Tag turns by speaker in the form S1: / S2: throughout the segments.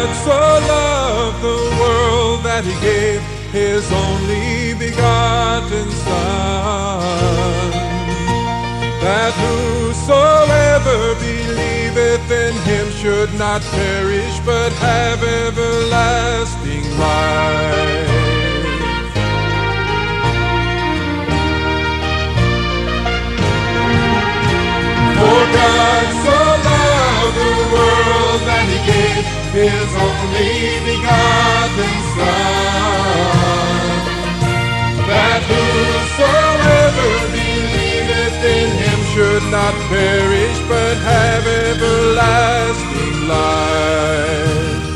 S1: God so loved the world that he gave his only begotten Son, that whosoever believeth in him should not perish but have everlasting life. His only begotten Son, that whosoever believeth in him should not perish but have everlasting life.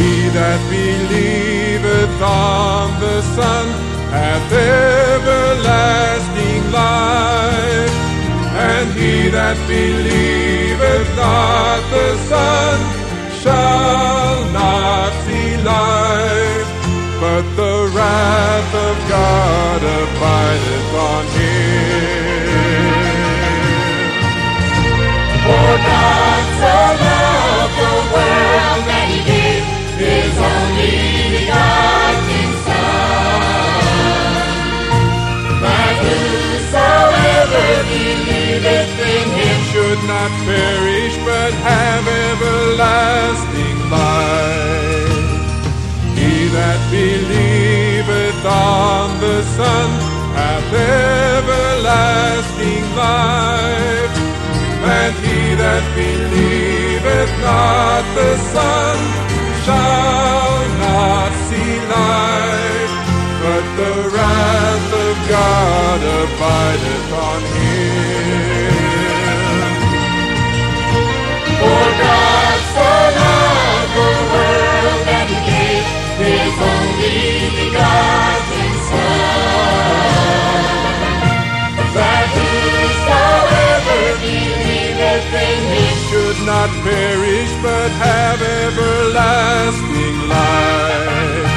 S1: He that believeth on the Son hath everlasting life, and he that believeth not the Son shall not perish but have everlasting life. He that believeth on the Son hath everlasting life, and he that believeth not the Son shall not see life, but the wrath of God abideth on him. Not perish but have everlasting life.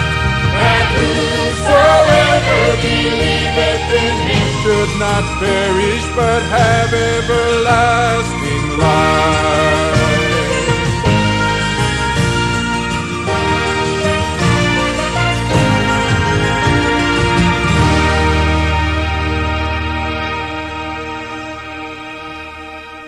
S2: that whosoever believeth in him
S1: Should not perish but have everlasting life.